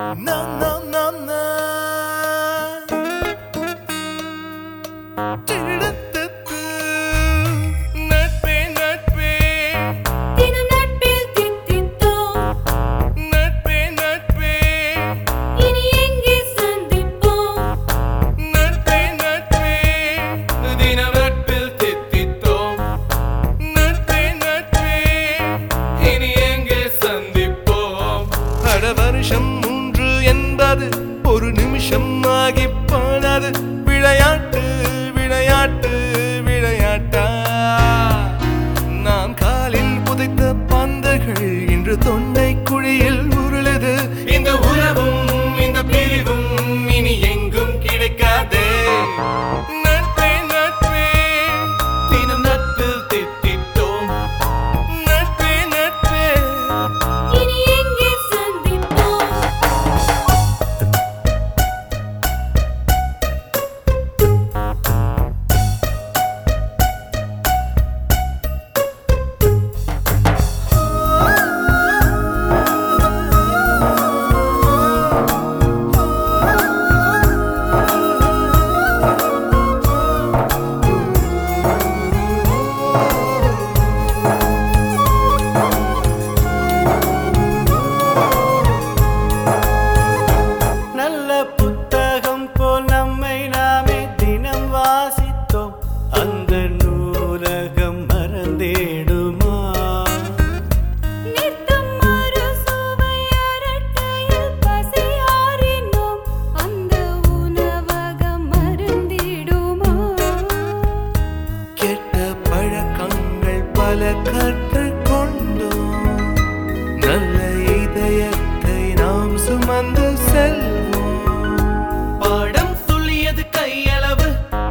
No, no, no, no. Didn't வருஷம் முடியாது ஒரு நிமிஷம் ஆகி போனது விளையாட்டு விளையாட்டு விளையாட்டா. நாம் காலில் புதைத்த பந்தர்கள் இன்று தொண்டை குழியில்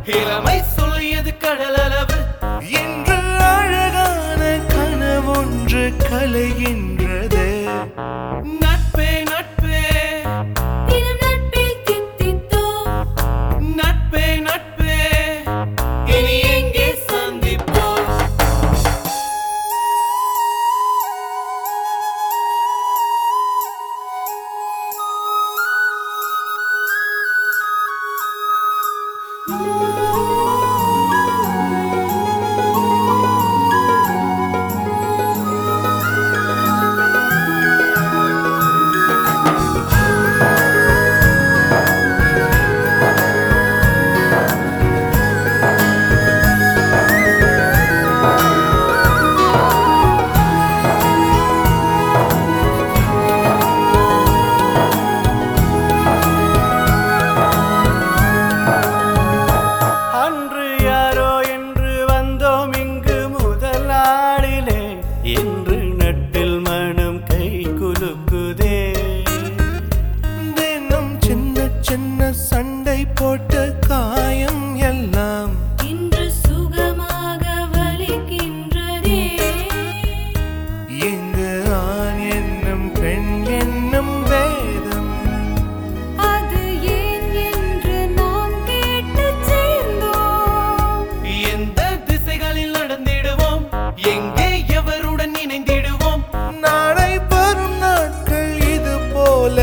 இளமை சொல்லியது கடலளவு. சின்ன சண்டை போட்ட காயம் எல்லாம் இன்று சுகமாக வலிக்கின்றதே. இங்கு ஆண் என்னும் பெண் என்னும் வேதம். அது ஏன் என்று நாம் கேட்டு சேர்ந்தோம். எந்த திசைகளில் நடந்திடுவோம்? எங்கே எவருடன் இணைந்திடுவோம்? நாளை வரும் நாட்கள் இது போல